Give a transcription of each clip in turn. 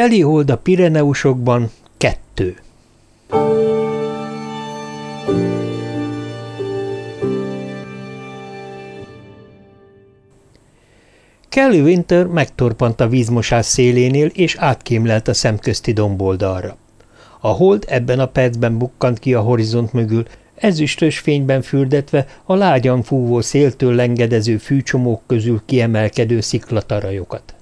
Teli hold a Pireneusokban kettő. Kelly Winter megtorpant a vízmosás szélénél, és átkémlelt a szemközti domboldalra. A hold ebben a percben bukkant ki a horizont mögül, ezüstös fényben fürdetve a lágyan fúvó széltől lengedező fűcsomók közül kiemelkedő sziklatarajokat.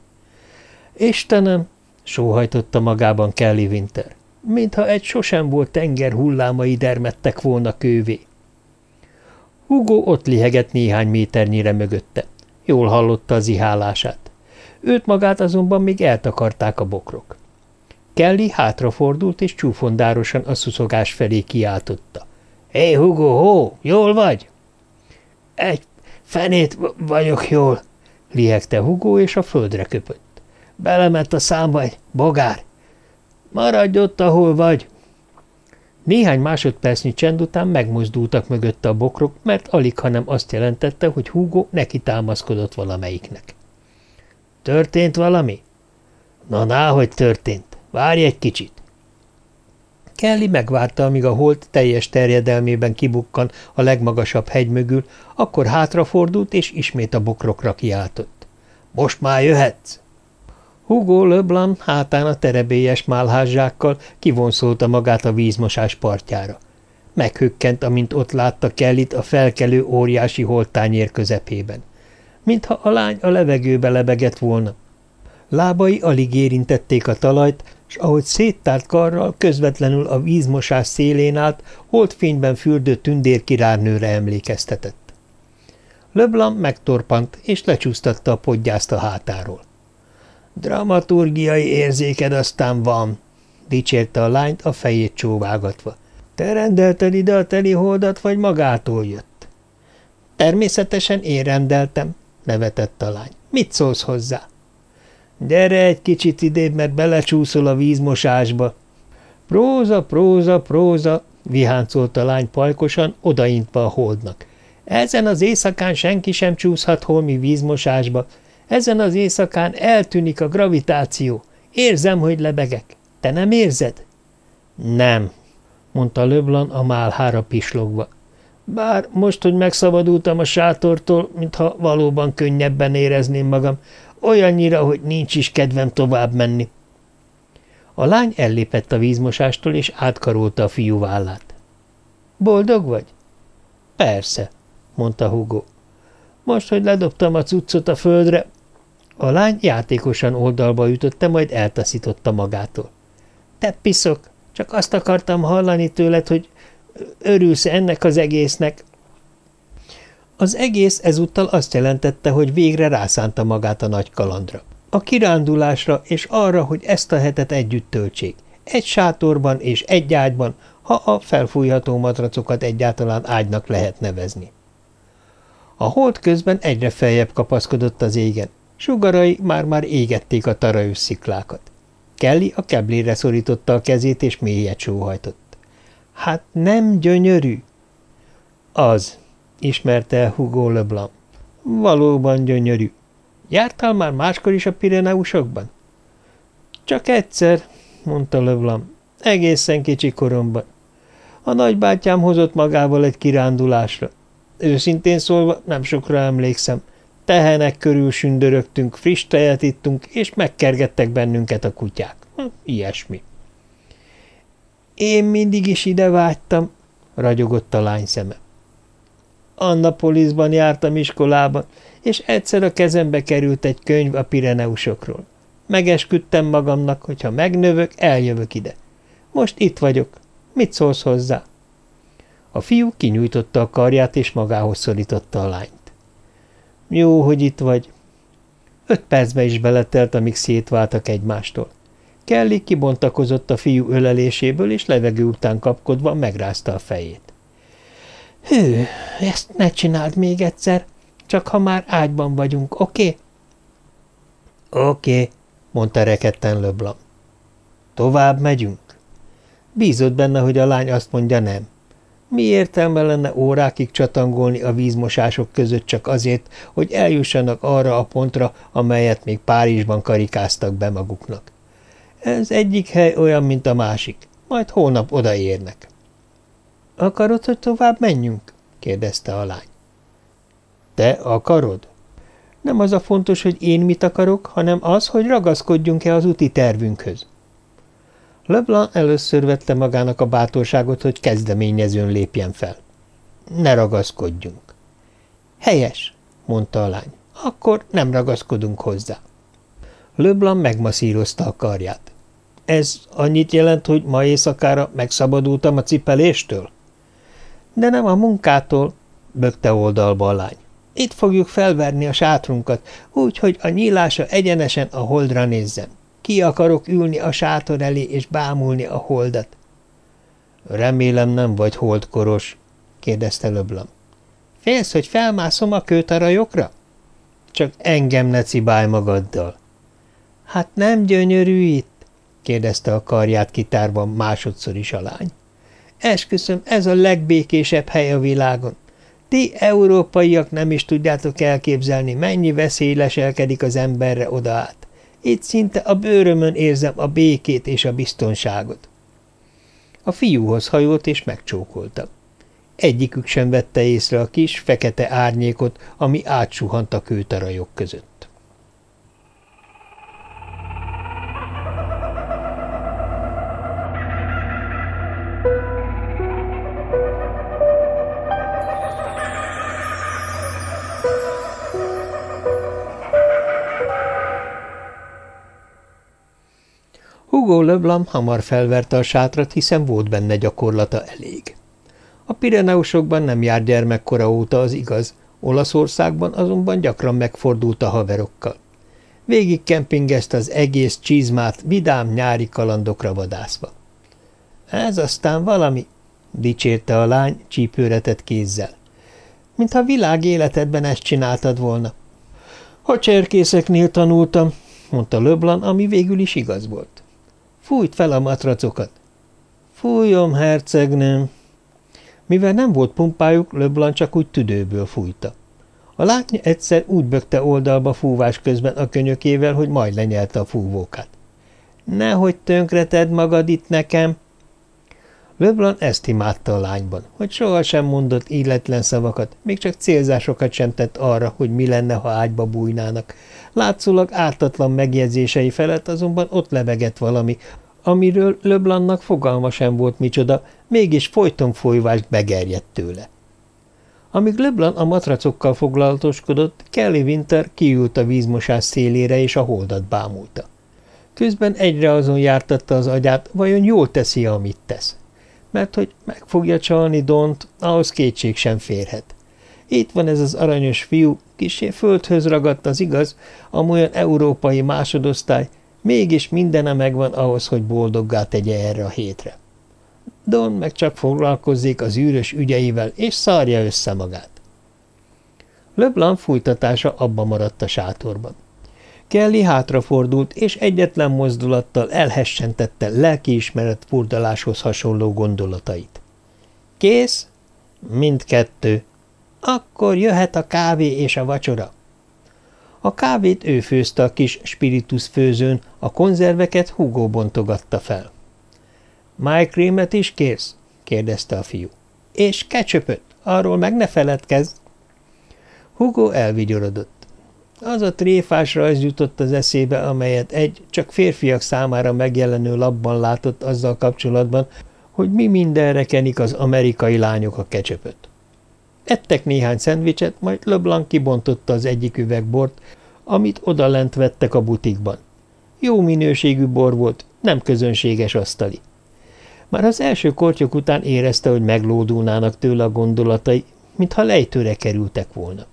Istenem, sóhajtotta magában Kelly Winter, mintha egy sosem volt tenger hullámai dermettek volna kővé. Hugo ott lihegett néhány méternyire mögötte. Jól hallotta az ihálását. Őt magát azonban még eltakarták a bokrok. Kelly hátrafordult, és csúfondárosan a szuszogás felé kiáltotta. – Hé, hey, Hugo, hó, jól vagy? – Egy fenét vagyok jól – lihegte Hugo, és a földre köpött. – Belement a számba egy bogár. – Maradj ott, ahol vagy! Néhány másodpercnyi csend után megmozdultak mögötte a bokrok, mert alig, hanem azt jelentette, hogy Hugo neki támaszkodott valamelyiknek. – Történt valami? – Na, ná, hogy történt. Várj egy kicsit. Kelly megvárta, amíg a holt teljes terjedelmében kibukkan a legmagasabb hegy mögül, akkor hátrafordult, és ismét a bokrokra kiáltott. – Most már jöhetsz! Hugo Leblanc hátán a terebélyes málházsákkal kivonszolta magát a vízmosás partjára. Meghökkent, amint ott látta Kellit a felkelő óriási holtányér közepében. Mintha a lány a levegőbe lebegett volna. Lábai alig érintették a talajt, s ahogy széttárt karral közvetlenül a vízmosás szélén állt, holdfényben fürdő tündérkirálynőre emlékeztetett. Leblanc megtorpant, és lecsúsztatta a podgyászt a hátáról. – Dramaturgiai érzéked aztán van – dicsérte a lányt a fejét csóvágatva. – Te rendelted ide a teli holdat, vagy magától jött? – Természetesen én rendeltem – nevetett a lány. – Mit szólsz hozzá? – Gyere egy kicsit idébb, mert belecsúszol a vízmosásba. Próza, próza, próza, viháncolt a lány pajkosan, odaintva a holdnak. Ezen az éjszakán senki sem csúszhat holmi vízmosásba. Ezen az éjszakán eltűnik a gravitáció. Érzem, hogy lebegek. Te nem érzed? Nem, mondta Löblan a málhára pislogva. Bár most, hogy megszabadultam a sátortól, mintha valóban könnyebben érezném magam, Olyannyira, hogy nincs is kedvem tovább menni. A lány ellépett a vízmosástól, és átkarolta a fiú vállát. Boldog vagy? Persze, mondta Hugo. Most, hogy ledobtam a cuccot a földre, a lány játékosan oldalba ütötte, majd eltaszította magától. Te piszok, csak azt akartam hallani tőled, hogy örülsz ennek az egésznek. Az egész ezúttal azt jelentette, hogy végre rászánta magát a nagy kalandra. A kirándulásra és arra, hogy ezt a hetet együtt töltsék. Egy sátorban és egy ágyban, ha a felfújható matracokat egyáltalán ágynak lehet nevezni. A hold közben egyre feljebb kapaszkodott az égen. Sugarai már-már égették a taraős sziklákat. Kelly a keblére szorította a kezét, és mélyet sóhajtott. – Hát nem gyönyörű? – Az, ismerte Hugo Leblanc. Valóban gyönyörű. Jártál már máskor is a Pireneusokban? Csak egyszer, mondta Leblanc. Egészen kicsi koromban. A nagybátyám hozott magával egy kirándulásra. Őszintén szólva nem sokra emlékszem. Tehenek körül sündörögtünk, friss tejet ittunk, és megkergettek bennünket a kutyák. Hm, ilyesmi. Én mindig is ide vágytam, ragyogott a lány szeme. Annapolisban jártam iskolában, és egyszer a kezembe került egy könyv a Pireneusokról. Megesküdtem magamnak, hogy ha megnövök, eljövök ide. Most itt vagyok. Mit szólsz hozzá? A fiú kinyújtotta a karját, és magához szorította a lányt. Jó, hogy itt vagy. Öt percbe is beletelt, amíg szétváltak egymástól. Kelly kibontakozott a fiú öleléséből, és levegő után kapkodva megrázta a fejét. Hű, ezt ne csináld még egyszer, csak ha már ágyban vagyunk, oké? Okay? Oké, okay, mondta rekedten Löblam. Tovább megyünk? Bízott benne, hogy a lány azt mondja nem. Mi értelme lenne órákig csatangolni a vízmosások között csak azért, hogy eljussanak arra a pontra, amelyet még Párizsban karikáztak be maguknak? Ez egyik hely olyan, mint a másik. Majd holnap odaérnek. Akarod, hogy tovább menjünk? kérdezte a lány. Te akarod? Nem az a fontos, hogy én mit akarok, hanem az, hogy ragaszkodjunk-e az úti tervünkhöz. Leblanc először vette magának a bátorságot, hogy kezdeményezőn lépjen fel. Ne ragaszkodjunk. Helyes, mondta a lány. Akkor nem ragaszkodunk hozzá. Leblanc megmaszírozta a karját. Ez annyit jelent, hogy ma éjszakára megszabadultam a cipeléstől? De nem a munkától, bökte oldalba a lány. Itt fogjuk felverni a sátrunkat, úgy, hogy a nyílása egyenesen a holdra nézzen. Ki akarok ülni a sátor elé és bámulni a holdat? Remélem nem vagy holdkoros, kérdezte Löblam. Félsz, hogy felmászom a kőtarajokra? Csak engem ne cibálj magaddal. Hát nem gyönyörű itt? kérdezte a karját kitárva másodszor is a lány. Esküszöm, ez a legbékésebb hely a világon. Ti, európaiak nem is tudjátok elképzelni, mennyi veszély leselkedik az emberre oda át. Itt szinte a bőrömön érzem a békét és a biztonságot. A fiúhoz hajolt és megcsókolta. Egyikük sem vette észre a kis, fekete árnyékot, ami átsuhant a kőtarajok között. Hugo Leblanc hamar felverte a sátrat, hiszen volt benne gyakorlata elég. A Pireneusokban nem járt gyermekkora óta az igaz, Olaszországban azonban gyakran megfordult a haverokkal. Végig kempingezte az egész csizmát, vidám nyári kalandokra vadászva. Ez aztán valami, dicsérte a lány csípőretett kézzel. Mintha világ életedben ezt csináltad volna. Ha cserkészeknél tanultam, mondta Löblan, ami végül is igaz volt. Fújt fel a matracokat. Fújom, hercegnőm. Mivel nem volt pumpájuk, Löblan csak úgy tüdőből fújta. A látnya egyszer úgy bökte oldalba fúvás közben a könyökével, hogy majd lenyelte a fúvókát. Nehogy tönkreted magad itt nekem! Löblan ezt imádta a lányban, hogy sohasem mondott illetlen szavakat, még csak célzásokat sem tett arra, hogy mi lenne, ha ágyba bújnának. Látszólag ártatlan megjegyzései felett azonban ott lebegett valami, amiről Löblannak fogalma sem volt micsoda, mégis folyton folyvást begerjedt tőle. Amíg Leblan a matracokkal foglalatoskodott, Kelly Winter kiült a vízmosás szélére és a holdat bámulta. Közben egyre azon jártatta az agyát, vajon jól teszi, amit tesz. Mert hogy meg fogja csalni Dont, ahhoz kétség sem férhet. Itt van ez az aranyos fiú, kisé földhöz ragadt az igaz, amolyan európai másodosztály, mégis mindene megvan ahhoz, hogy boldoggá tegye erre a hétre. Don meg csak foglalkozzék az űrös ügyeivel, és szarja össze magát. Leblanc fújtatása abba maradt a sátorban. Kelly hátrafordult, és egyetlen mozdulattal elhessentette lelkiismeret furdaláshoz hasonló gondolatait. – Kész? – Mindkettő. – Akkor jöhet a kávé és a vacsora. A kávét ő főzte a kis spiritus főzőn, a konzerveket Hugo bontogatta fel. – Májkrémet is kérsz? – kérdezte a fiú. – És kecsöpöt, arról meg ne feledkezz! Hugo elvigyorodott. Az a tréfás rajz jutott az eszébe, amelyet egy csak férfiak számára megjelenő labban látott azzal kapcsolatban, hogy mi mindenre kenik az amerikai lányok a kecsöpöt. Ettek néhány szendvicset, majd LeBlanc kibontotta az egyik üveg bort, amit odalent vettek a butikban. Jó minőségű bor volt, nem közönséges asztali. Már az első kortyok után érezte, hogy meglódulnának tőle a gondolatai, mintha lejtőre kerültek volna.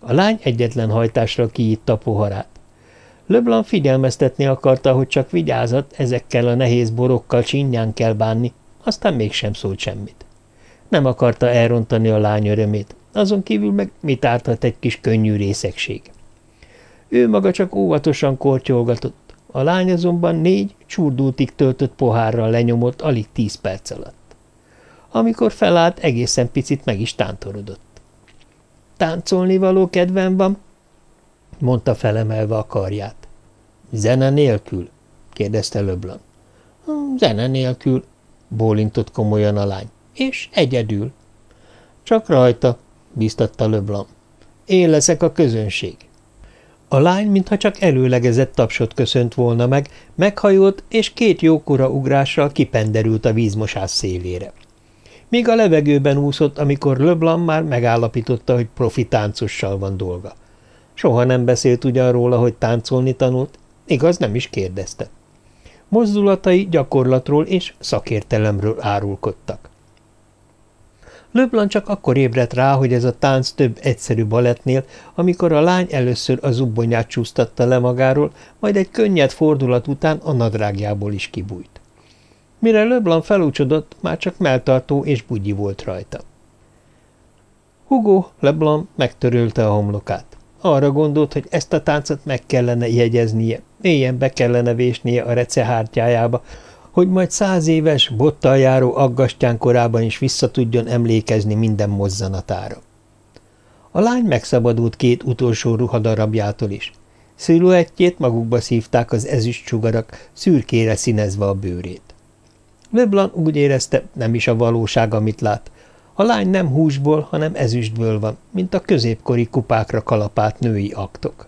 A lány egyetlen hajtásra kiitta a poharát. Löblan figyelmeztetni akarta, hogy csak vigyázat, ezekkel a nehéz borokkal csinyán kell bánni, aztán mégsem szólt semmit. Nem akarta elrontani a lány örömét, azon kívül meg mit árthat egy kis könnyű részegség. Ő maga csak óvatosan kortyolgatott, a lány azonban négy csurdultig töltött pohárral lenyomott alig tíz perc alatt. Amikor felállt, egészen picit meg is tántorodott. Táncolni való kedvem van, mondta felemelve a karját. Zene nélkül, kérdezte Löblan. Zene nélkül, bólintott komolyan a lány. És egyedül. Csak rajta, bíztatta Löblan. Én leszek a közönség. A lány, mintha csak előlegezett tapsot köszönt volna meg, meghajolt, és két jókora ugrással kipenderült a vízmosás szélére. Míg a levegőben úszott, amikor Löblan már megállapította, hogy profi táncossal van dolga. Soha nem beszélt ugyan róla, hogy táncolni tanult, igaz nem is kérdezte. Mozdulatai gyakorlatról és szakértelemről árulkodtak. Löblan csak akkor ébredt rá, hogy ez a tánc több egyszerű balettnél, amikor a lány először a zubbonyát csúsztatta le magáról, majd egy könnyed fordulat után a nadrágjából is kibújt. Mire Löblan felúcsodott, már csak melltartó és bugyi volt rajta. Hugo Leblanc megtörölte a homlokát. Arra gondolt, hogy ezt a táncot meg kellene jegyeznie, mélyen be kellene vésnie a recehártyájába, hogy majd száz éves, bottal járó aggastyán korában is vissza tudjon emlékezni minden mozzanatára. A lány megszabadult két utolsó ruhadarabjától is. Sziluettjét magukba szívták az ezüst csugarak, szürkére színezve a bőrét. Leblanc úgy érezte, nem is a valóság, amit lát. A lány nem húsból, hanem ezüstből van, mint a középkori kupákra kalapált női aktok.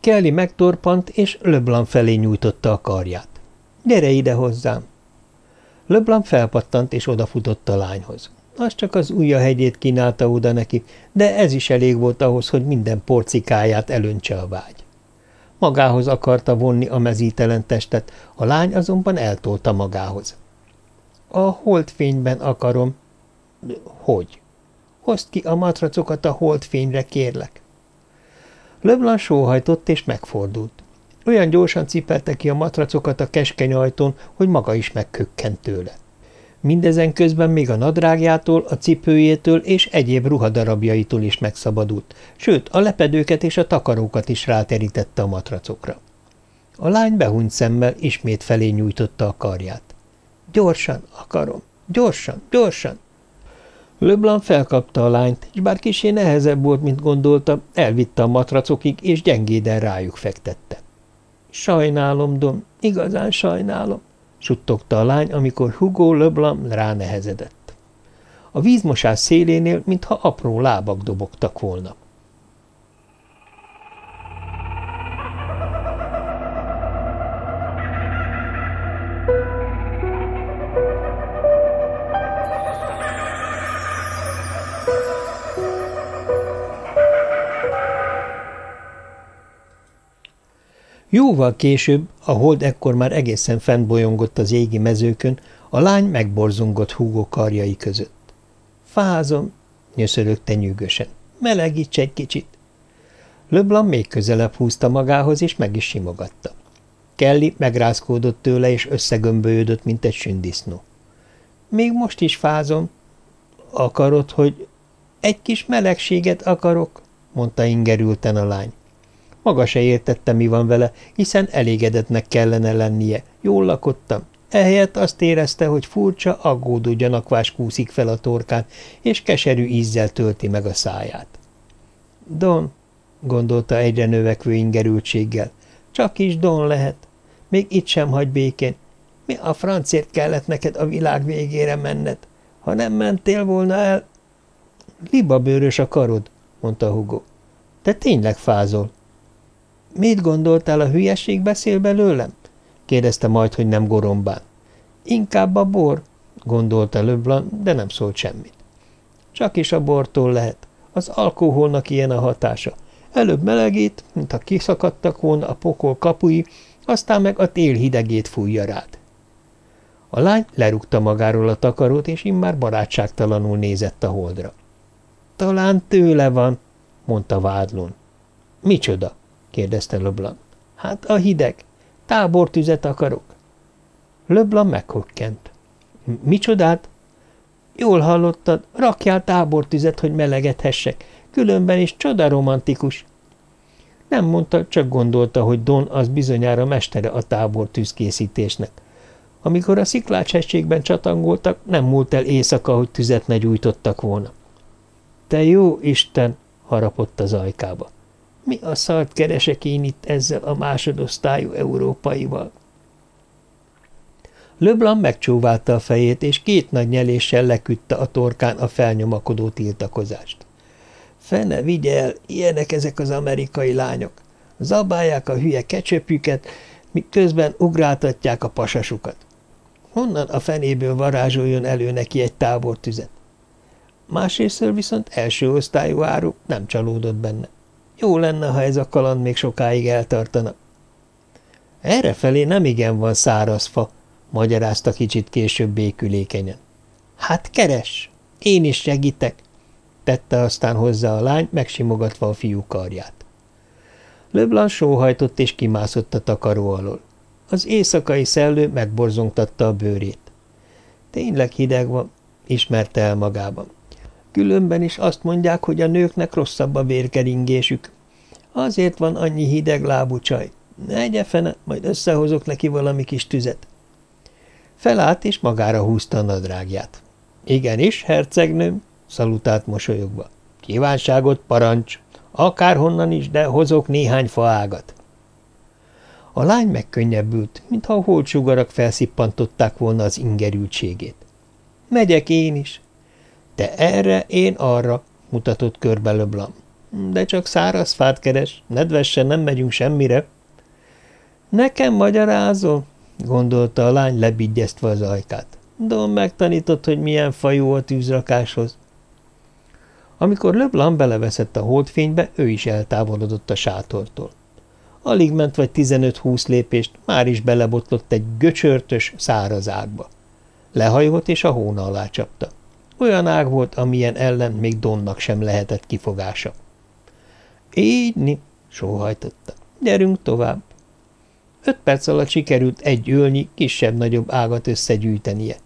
Kelly megtorpant, és Leblanc felé nyújtotta a karját. – Gyere ide hozzám! Leblanc felpattant, és odafutott a lányhoz. Az csak az ujja hegyét kínálta oda neki, de ez is elég volt ahhoz, hogy minden porcikáját elöntse a vágy. Magához akarta vonni a mezítelen testet, a lány azonban eltolta magához. A holdfényben akarom. Hogy? Hozd ki a matracokat a holdfényre, kérlek. Leblan sóhajtott és megfordult. Olyan gyorsan cipelte ki a matracokat a keskeny ajtón, hogy maga is megkökkent tőle. Mindezen közben még a nadrágjától, a cipőjétől és egyéb ruhadarabjaitól is megszabadult, sőt, a lepedőket és a takarókat is ráterítette a matracokra. A lány behunyt szemmel ismét felé nyújtotta a karját. Gyorsan akarom, gyorsan, gyorsan! Leblanc felkapta a lányt, és bár kisé nehezebb volt, mint gondolta, elvitte a matracokig, és gyengéden rájuk fektette. Sajnálom, Don, igazán sajnálom, suttogta a lány, amikor Hugo Leblanc ránehezedett. A vízmosás szélénél, mintha apró lábak dobogtak volna. Jóval később, a hold ekkor már egészen fennbolyongott az égi mezőkön, a lány megborzongott húgó karjai között. – Fázom! – nyöszörögte nyűgösen. – Melegíts egy kicsit! Löblan még közelebb húzta magához, és meg is simogatta. Kelly megrázkódott tőle, és összegömbölyödött, mint egy sündisznó. – Még most is fázom. – Akarod, hogy… – Egy kis melegséget akarok – mondta ingerülten a lány. Maga se értette, mi van vele, hiszen elégedetnek kellene lennie. Jól lakottam. Ehelyett azt érezte, hogy furcsa, aggódó gyanakvás kúszik fel a torkán, és keserű ízzel tölti meg a száját. Don, gondolta egyre növekvő ingerültséggel, csak is Don lehet. Még itt sem hagy békén. Mi a francért kellett neked a világ végére menned? Ha nem mentél volna el... Libabőrös a karod, mondta Hugo. Te tényleg fázol. – Mit gondoltál, a hülyeség beszél belőlem? – kérdezte majd, hogy nem gorombán. – Inkább a bor – gondolta Löblan, de nem szólt semmit. – Csak is a bortól lehet. Az alkoholnak ilyen a hatása. Előbb melegít, mintha kiszakadtak volna a pokol kapui, aztán meg a tél hidegét fújja rád. A lány lerúgta magáról a takarót, és immár barátságtalanul nézett a holdra. – Talán tőle van – mondta vádlón. – Micsoda? Kérdezte Löblan. Hát a hideg. Tábortüzet akarok. Löblan meghökkent. Micsodát? Jól hallottad, rakjál tábortüzet, hogy melegethessek, különben is csoda romantikus. Nem mondta, csak gondolta, hogy Don az bizonyára mestere a tábortűz készítésnek. Amikor a sziklácshegységben csatangoltak, nem múlt el éjszaka, hogy tüzet ne gyújtottak volna. Te jó Isten! harapott az ajkába. Mi a szart keresek én itt ezzel a másodosztályú európaival? Leblanc megcsóválta a fejét, és két nagy nyeléssel leküldte a torkán a felnyomakodó tiltakozást. Fene vigye el, ilyenek ezek az amerikai lányok. Zabálják a hülye kecsöpjüket, miközben ugráltatják a pasasukat. Honnan a fenéből varázsoljon elő neki egy tábortüzet? Másrésztől viszont első osztályú áru nem csalódott benne. Jó lenne, ha ez a kaland még sokáig eltartana. Errefelé nem igen van száraz fa, magyarázta kicsit később békülékenyen. Hát keres, én is segítek, tette aztán hozzá a lány, megsimogatva a fiú karját. Leblanc sóhajtott és kimászott a takaró alól. Az éjszakai szellő megborzongtatta a bőrét. Tényleg hideg van, ismerte el magában. Különben is azt mondják, hogy a nőknek rosszabb a vérkeringésük. Azért van annyi hideg lábú csaj. Ne fene, majd összehozok neki valami kis tüzet. Felállt, és magára húzta a nadrágját. Igenis, hercegnőm, szalutált mosolyogva. Kívánságot parancs, akárhonnan is, de hozok néhány faágat. A lány megkönnyebbült, mintha a holdsugarak felszippantották volna az ingerültségét. Megyek én is. Te erre, én arra, mutatott körbe Löblam. De csak száraz fát keres, nedvessen nem megyünk semmire. Nekem magyarázol? gondolta a lány lebigyeztve az ajkát. Don megtanított, hogy milyen fajú a tűzrakáshoz. Amikor Leblanc beleveszett a holdfénybe, ő is eltávolodott a sátortól. Alig ment vagy 15-20 lépést, már is belebotlott egy göcsörtös, száraz ágba. Lehajolt és a hóna alá csapta. Olyan ág volt, amilyen ellen még Donnak sem lehetett kifogása. Így, ni, sóhajtotta. Gyerünk tovább. Öt perc alatt sikerült egy ülnyi, kisebb-nagyobb ágat összegyűjtenie.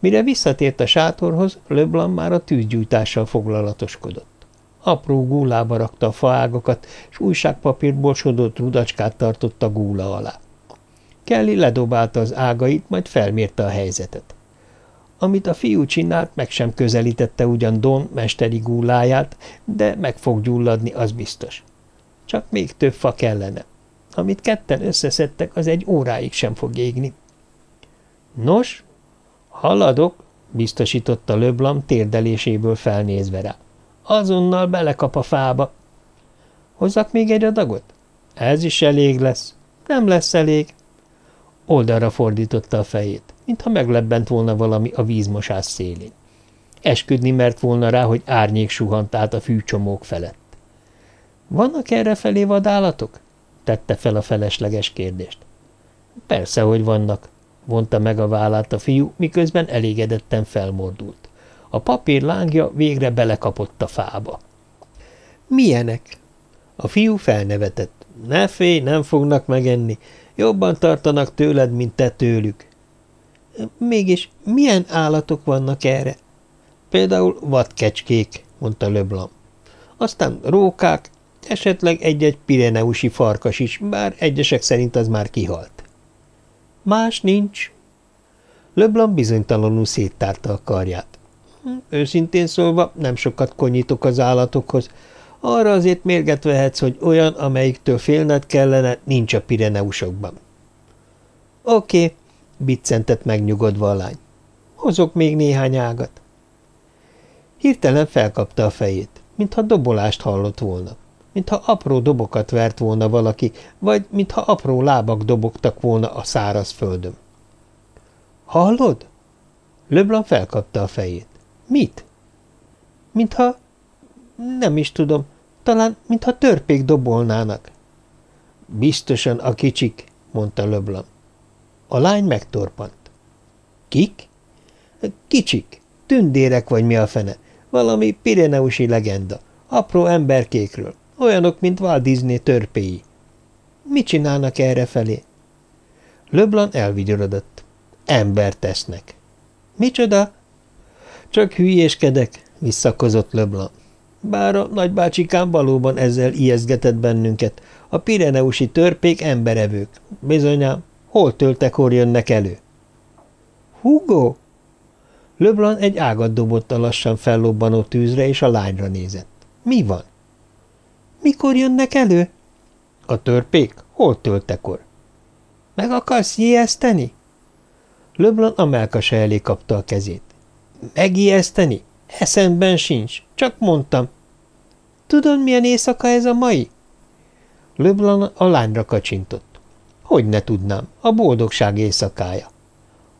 Mire visszatért a sátorhoz, Leblanc már a tűzgyújtással foglalatoskodott. Apró gúlába rakta a faágakat, s újságpapírból sodott rudacskát tartott a gúla alá. Kelly ledobálta az ágait, majd felmérte a helyzetet. Amit a fiú csinált, meg sem közelítette ugyan Don mesteri gúláját, de meg fog gyulladni, az biztos. Csak még több fa kellene. Amit ketten összeszedtek, az egy óráig sem fog égni. Nos, haladok, biztosította Löblam térdeléséből felnézve rá. Azonnal belekap a fába. Hozzak még egy adagot? Ez is elég lesz. Nem lesz elég. Oldalra fordította a fejét, mintha meglebbent volna valami a vízmosás szélén. Esküdni mert volna rá, hogy árnyék suhant át a fűcsomók felett. Vannak erre felé vadállatok? tette fel a felesleges kérdést. Persze, hogy vannak, vonta meg a vállát a fiú, miközben elégedetten felmordult. A papír lángja végre belekapott a fába. Milyenek? A fiú felnevetett. Ne félj, nem fognak megenni. Jobban tartanak tőled, mint te tőlük. Mégis milyen állatok vannak erre? Például vadkecskék, mondta Leblanc. Aztán rókák, Esetleg egy-egy pireneusi farkas is, bár egyesek szerint az már kihalt. Más nincs. Leblanc bizonytalanul széttárta a karját. Hm, őszintén szólva nem sokat konyítok az állatokhoz. Arra azért mérget vehetsz, hogy olyan, amelyiktől félned kellene, nincs a Pireneusokban. Oké, okay, biccentett megnyugodva a lány. Hozok még néhány ágat. Hirtelen felkapta a fejét, mintha dobolást hallott volna mintha apró dobokat vert volna valaki, vagy mintha apró lábak dobogtak volna a száraz földön. – Hallod? Leblanc felkapta a fejét. – Mit? – Mintha... nem is tudom, talán mintha törpék dobolnának. – Biztosan a kicsik – mondta Leblanc. A lány megtorpant. – Kik? – Kicsik, tündérek vagy mi a fene, valami pireneusi legenda, apró emberkékről. Olyanok, mint Walt Disney törpéi. Mit csinálnak erre felé? Löblan elvigyorodott. Ember tesznek. Micsoda? Csak hülyéskedek, visszakozott Löblan. Bár a nagybácsikám valóban ezzel ijeszgetett bennünket. A pireneusi törpék emberevők. Bizonyám, hol töltek, hol jönnek elő? Hugo? Löblan egy ágat dobott a lassan fellobbanó tűzre, és a lányra nézett. Mi van? Mikor jönnek elő? A törpék? Hol töltekor? Meg akarsz ijeszteni? Löblan a melkasa elé kapta a kezét. Megijeszteni? Eszemben sincs, csak mondtam. Tudod, milyen éjszaka ez a mai? Löblan a lányra kacsintott. Hogy ne tudnám, a boldogság éjszakája.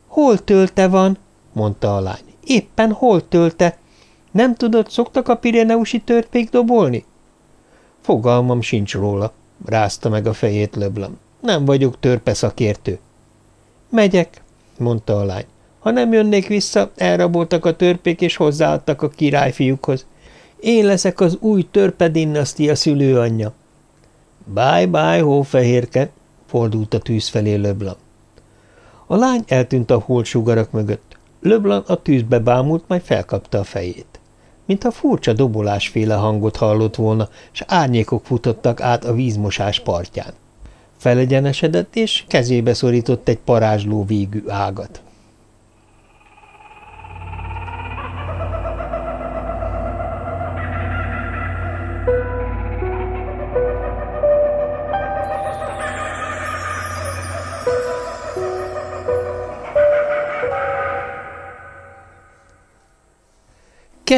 Hol tölte van? mondta a lány. Éppen hol tölte? Nem tudod, szoktak a pireneusi törpék dobolni? Fogalmam sincs róla, rázta meg a fejét Löblan. Nem vagyok törpe szakértő. Megyek, mondta a lány. Ha nem jönnék vissza, elraboltak a törpék, és hozzáadtak a királyfiúkhoz. Én leszek az új törpedinnasztia szülőanyja. Bye-bye, hófehérke, fordult a tűz felé Löblan. A lány eltűnt a holtsugarak mögött. Löblan a tűzbe bámult, majd felkapta a fejét. Mintha furcsa dobolásféle hangot hallott volna, s árnyékok futottak át a vízmosás partján. Felegyenesedett, és kezébe szorított egy parázsló végű ágat.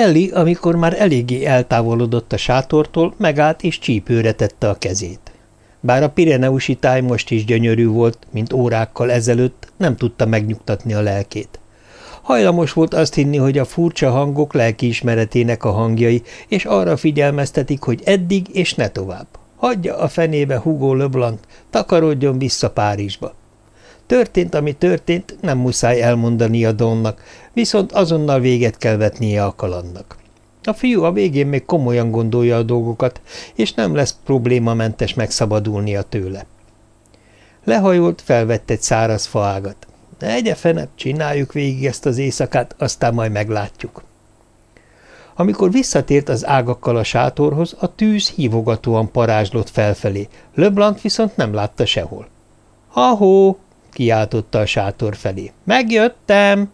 Kelly, amikor már eléggé eltávolodott a sátortól, megállt és csípőre tette a kezét. Bár a Pireneusi táj most is gyönyörű volt, mint órákkal ezelőtt, nem tudta megnyugtatni a lelkét. Hajlamos volt azt hinni, hogy a furcsa hangok lelkiismeretének a hangjai, és arra figyelmeztetik, hogy eddig és ne tovább. Hagyja a fenébe Hugo Leblanc, takarodjon vissza Párizsba. Történt, ami történt, nem muszáj elmondani a Donnak, viszont azonnal véget kell vetnie a kalandnak. A fiú a végén még komolyan gondolja a dolgokat, és nem lesz problémamentes megszabadulnia tőle. Lehajolt, felvett egy száraz faágat. Egye fene, csináljuk végig ezt az éjszakát, aztán majd meglátjuk. Amikor visszatért az ágakkal a sátorhoz, a tűz hívogatóan parázslott felfelé, Leblanc viszont nem látta sehol. – Ahó! – kiáltotta a sátor felé. – Megjöttem!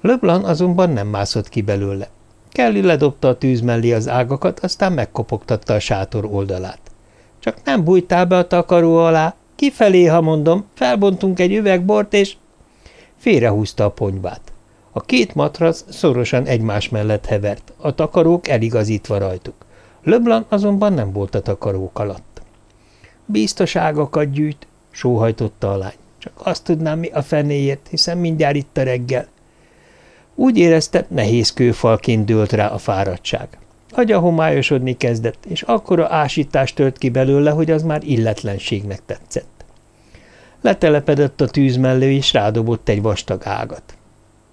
Leblanc azonban nem mászott ki belőle. Kelly ledobta a tűz mellé az ágakat, aztán megkopogtatta a sátor oldalát. – Csak nem bújtál be a takaró alá? Kifelé, ha mondom, felbontunk egy üvegbort, és… Félrehúzta a ponyvát. A két matrac szorosan egymás mellett hevert, a takarók eligazítva rajtuk. Löblan azonban nem volt a takarók alatt. Biztos ágakat gyűjt, sóhajtotta a lány. Csak azt tudnám, mi a fenéért, hiszen mindjárt itt a reggel. Úgy érezte, nehéz kőfalként dőlt rá a fáradtság. Agya homályosodni kezdett, és akkora ásítást tört ki belőle, hogy az már illetlenségnek tetszett. Letelepedett a tűz mellé, és rádobott egy vastag ágat.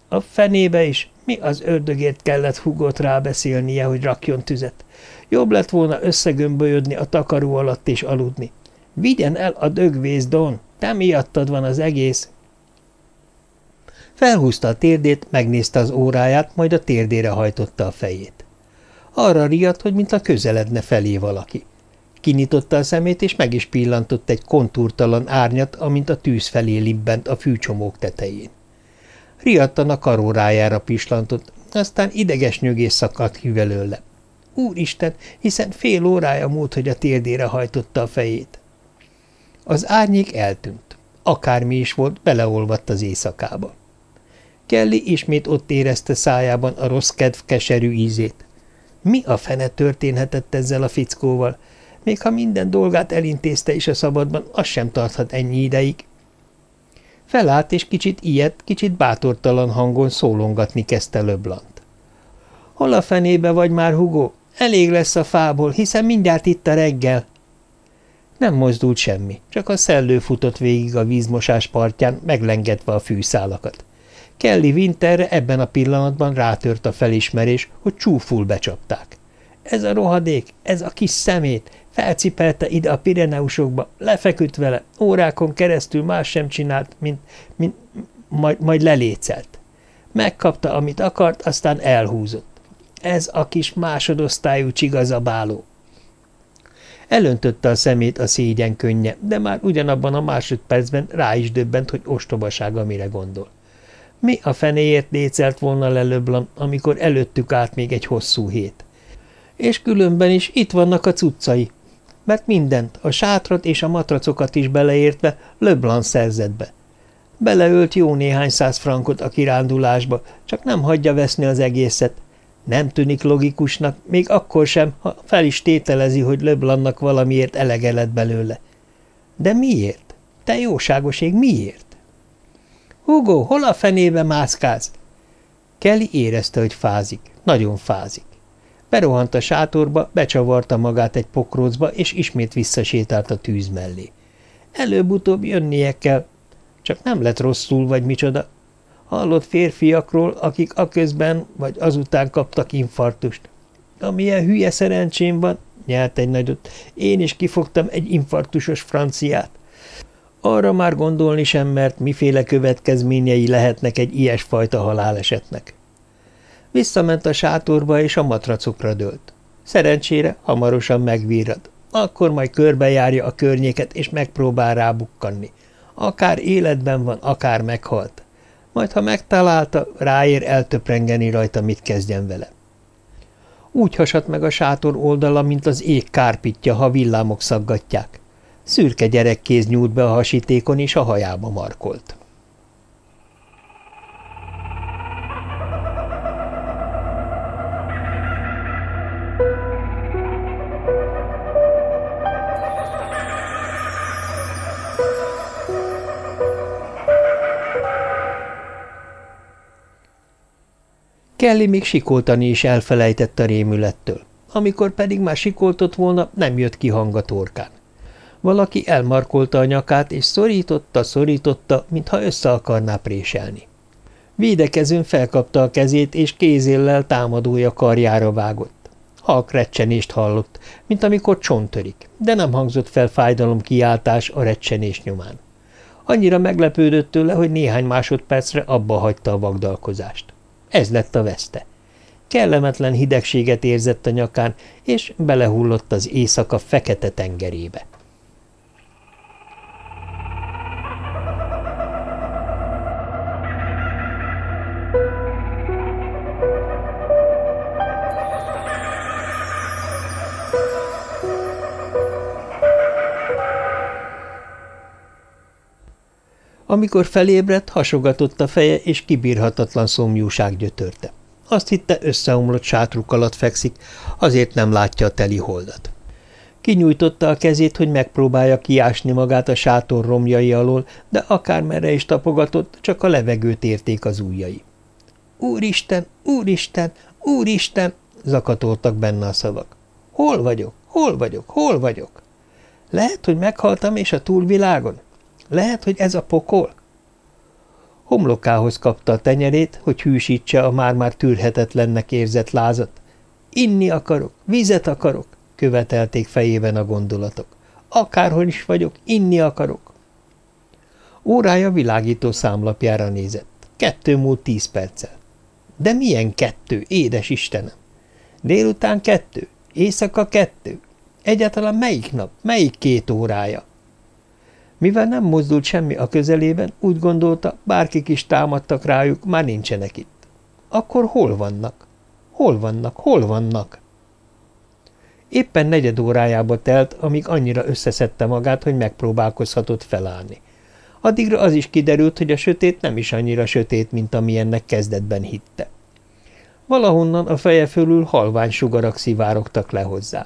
A fenébe is mi az ördögért kellett húgott rábeszélnie, hogy rakjon tüzet. Jobb lett volna összegömbölyödni a takaró alatt és aludni. Vigyen el a dögvész, Don, te miattad van az egész. Felhúzta a térdét, megnézte az óráját, majd a térdére hajtotta a fejét. Arra riadt, hogy mintha közeledne felé valaki. Kinyitotta a szemét, és meg is pillantott egy kontúrtalan árnyat, amint a tűz felé libbent a fűcsomók tetején. Riadtan a karórájára pislantott, aztán ideges nyögés szakadt ki belőle. Úristen, hiszen fél órája múlt, hogy a térdére hajtotta a fejét. Az árnyék eltűnt. Akármi is volt, beleolvadt az éjszakába. Kelly ismét ott érezte szájában a rossz kedv keserű ízét. Mi a fene történhetett ezzel a fickóval? Még ha minden dolgát elintézte is a szabadban, az sem tarthat ennyi ideig. Felállt, és kicsit ilyet, kicsit bátortalan hangon szólongatni kezdte Löblant. – Hol a fenébe vagy már, Hugo? Elég lesz a fából, hiszen mindjárt itt a reggel. Nem mozdult semmi, csak a szellő futott végig a vízmosás partján, meglengetve a fűszálakat. Kelly Winterre ebben a pillanatban rátört a felismerés, hogy csúful becsapták. Ez a rohadék, ez a kis szemét, felcipelte ide a Pireneusokba, lefeküdt vele, órákon keresztül más sem csinált, mint, mint majd, majd lelécelt. Megkapta, amit akart, aztán elhúzott. Ez a kis másodosztályú csigazabáló. Elöntötte a szemét a szégyen könnye, de már ugyanabban a másodpercben rá is döbbent, hogy ostobasága mire gondol. Mi a fenéért lécelt volna le Löblan, amikor előttük állt még egy hosszú hét? És különben is itt vannak a cuccai, mert mindent, a sátrat és a matracokat is beleértve Löblan szerzett be. Beleölt jó néhány száz frankot a kirándulásba, csak nem hagyja veszni az egészet. Nem tűnik logikusnak, még akkor sem, ha fel is tételezi, hogy Leblannak valamiért elege lett belőle. De miért? Te jóságoség, miért? Hugo, hol a fenébe mászkálsz? Kelly érezte, hogy fázik, nagyon fázik. Berohant a sátorba, becsavarta magát egy pokrócba, és ismét visszasétált a tűz mellé. Előbb-utóbb jönnie kell, csak nem lett rosszul, vagy micsoda. Hallott férfiakról, akik aközben vagy azután kaptak infarktust. Amilyen hülye szerencsém van, nyelt egy nagyot, én is kifogtam egy infarktusos franciát. Arra már gondolni sem, mert miféle következményei lehetnek egy ilyesfajta halálesetnek. Visszament a sátorba, és a matracokra dőlt. Szerencsére hamarosan megvírad. Akkor majd körbejárja a környéket, és megpróbál rábukkanni. Akár életben van, akár meghalt. Majd, ha megtalálta, ráér eltöprengeni rajta, mit kezdjen vele. Úgy hasadt meg a sátor oldala, mint az ég kárpitja, ha villámok szaggatják. Szürke gyerekkéz nyújt be a hasítékon, és a hajába markolt. Kelly még sikoltani is elfelejtett a rémülettől. Amikor pedig már sikoltott volna, nem jött ki hang a torkán. Valaki elmarkolta a nyakát, és szorította, szorította, mintha össze akarná préselni. Védekezőn felkapta a kezét, és kézéllel támadója karjára vágott. Halk recsenést hallott, mint amikor csontörik, de nem hangzott fel fájdalom kiáltás a recsenés nyomán. Annyira meglepődött tőle, hogy néhány másodpercre abba hagyta a vagdalkozást. Ez lett a veszte. Kellemetlen hidegséget érzett a nyakán, és belehullott az éjszaka fekete tengerébe. Amikor felébredt, hasogatott a feje, és kibírhatatlan szomjúság gyötörte. Azt hitte, összeomlott sátruk alatt fekszik, azért nem látja a teli holdat. Kinyújtotta a kezét, hogy megpróbálja kiásni magát a sátor romjai alól, de akármerre is tapogatott, csak a levegőt érték az ujjai. Úristen, úristen, úristen, zakatoltak benne a szavak. Hol vagyok, hol vagyok, hol vagyok? Lehet, hogy meghaltam és a túlvilágon? Lehet, hogy ez a pokol? Homlokához kapta a tenyerét, hogy hűsítse a már-már tűrhetetlennek érzett lázat. Inni akarok, vizet akarok, követelték fejében a gondolatok. Akárhol is vagyok, inni akarok. Órája világító számlapjára nézett. Kettő múlt tíz perccel. De milyen kettő, édes Istenem? Délután kettő, éjszaka kettő. Egyáltalán melyik nap, melyik két órája? Mivel nem mozdult semmi a közelében, úgy gondolta, bárkik is támadtak rájuk, már nincsenek itt. Akkor hol vannak? Hol vannak? Hol vannak? Éppen negyed órájába telt, amíg annyira összeszedte magát, hogy megpróbálkozhatott felállni. Addigra az is kiderült, hogy a sötét nem is annyira sötét, mint amilyennek kezdetben hitte. Valahonnan a feje fölül halvány sugarak szivárogtak le hozzá.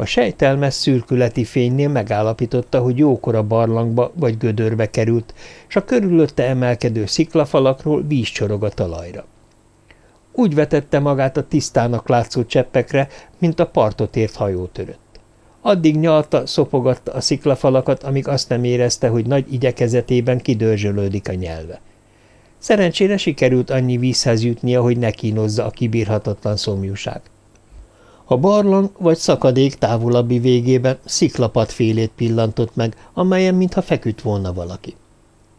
A sejtelmes szürkületi fénynél megállapította, hogy jókora barlangba vagy gödörbe került, és a körülötte emelkedő sziklafalakról víz csorog a talajra. Úgy vetette magát a tisztának látszó cseppekre, mint a partot ért hajótörött. Addig nyalta, szopogatta a sziklafalakat, amíg azt nem érezte, hogy nagy igyekezetében kidörzsölődik a nyelve. Szerencsére sikerült annyi vízhez jutnia, hogy ne kínozza a kibírhatatlan szomjúság. A barlang vagy szakadék távolabbi végében sziklapat félét pillantott meg, amelyen mintha feküdt volna valaki.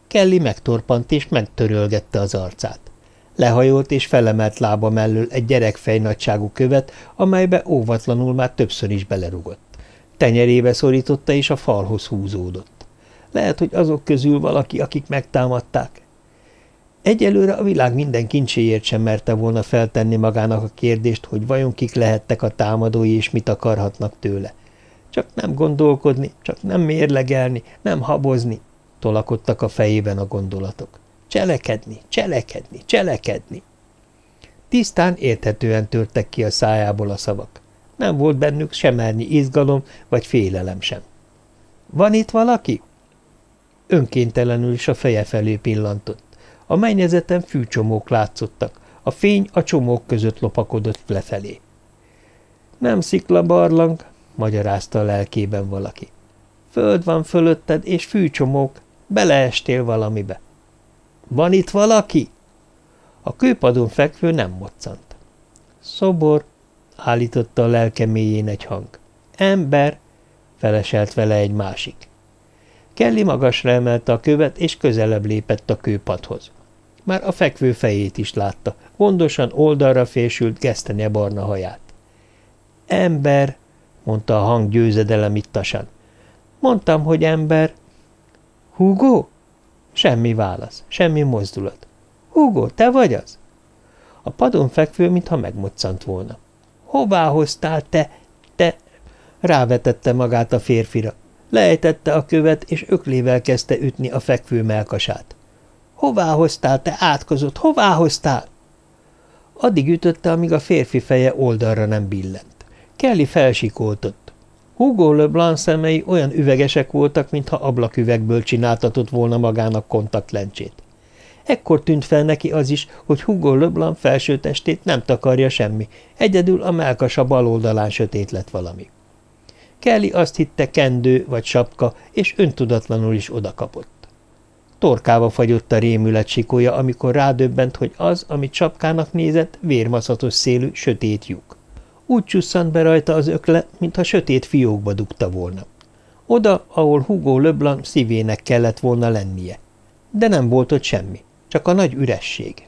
Kelly megtorpant és megtörölgette az arcát. Lehajolt és felemelt lába mellől egy gyerekfej nagyságú követ, amelybe óvatlanul már többször is belerugott. Tenyerébe szorította és a falhoz húzódott. Lehet, hogy azok közül valaki, akik megtámadták, Egyelőre a világ minden kincséért sem merte volna feltenni magának a kérdést, hogy vajon kik lehettek a támadói és mit akarhatnak tőle. Csak nem gondolkodni, csak nem mérlegelni, nem habozni. tolakodtak a fejében a gondolatok. Cselekedni, cselekedni, cselekedni. Tisztán érthetően törtek ki a szájából a szavak. Nem volt bennük semernyi izgalom vagy félelem sem. – Van itt valaki? Önkéntelenül is a feje felé pillantott. A mennyezeten fűcsomók látszottak, a fény a csomók között lopakodott lefelé. – Nem szikla barlang, magyarázta a lelkében valaki. Föld van fölötted, és fűcsomók, beleestél valamibe. – Van itt valaki? A kőpadon fekvő nem moccant. – Szobor, állította a lelke mélyén egy hang. Ember, feleselt vele egy másik. Kelly magasra emelte a követ, és közelebb lépett a kőpadhoz. Már a fekvő fejét is látta, gondosan oldalra fésült gesztenye barna haját. Ember, mondta a hang győzedelem ittasan. Mondtam, hogy ember. Hugo? Semmi válasz, semmi mozdulat. Hugo, te vagy az? A padon fekvő, mintha megmoccant volna. Hová hoztál te, te? Rávetette magát a férfira. Lejtette a követ, és öklével kezdte ütni a fekvő melkasát. Hová hoztál, te átkozott, hová hoztál? Addig ütötte, amíg a férfi feje oldalra nem billent. Kelly felsikoltott. Hugo LeBlanc szemei olyan üvegesek voltak, mintha ablaküvegből csináltatott volna magának kontaktlencsét. Ekkor tűnt fel neki az is, hogy Hugo LeBlanc felső testét nem takarja semmi, egyedül a melkasa bal oldalán sötét lett valami. Kelly azt hitte kendő vagy sapka, és öntudatlanul is odakapott. Torkába fagyott a rémület sikója, amikor rádöbbent, hogy az, amit sapkának nézett, vérmaszatos szélű, sötét lyuk. Úgy csusszant be rajta az ökle, mintha sötét fiókba dugta volna. Oda, ahol Hugo Leblanc szívének kellett volna lennie. De nem volt ott semmi, csak a nagy üresség,